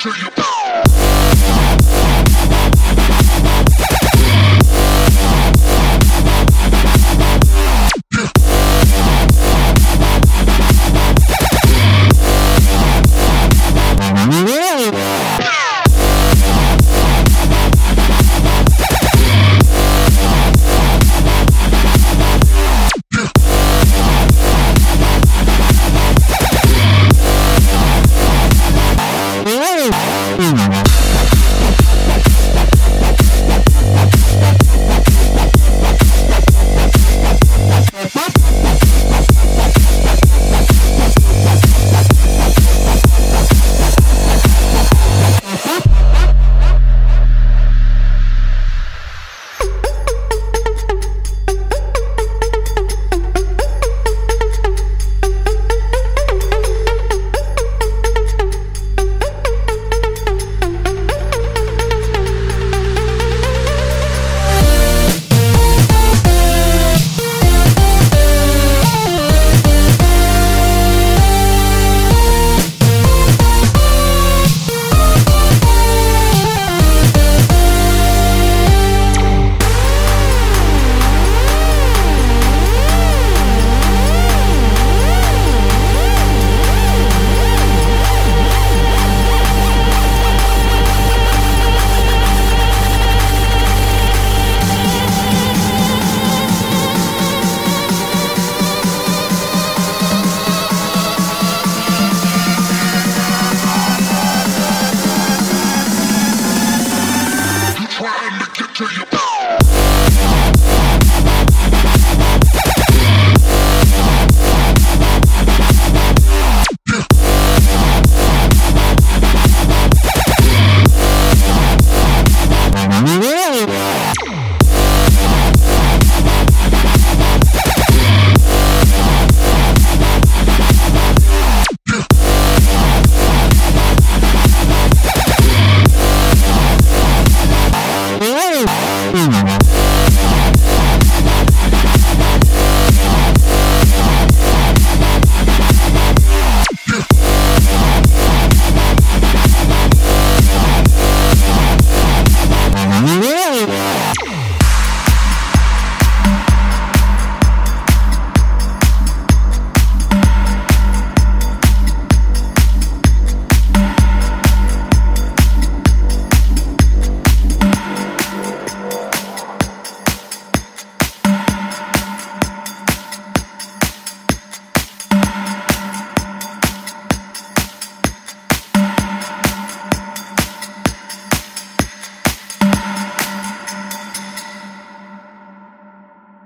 till you.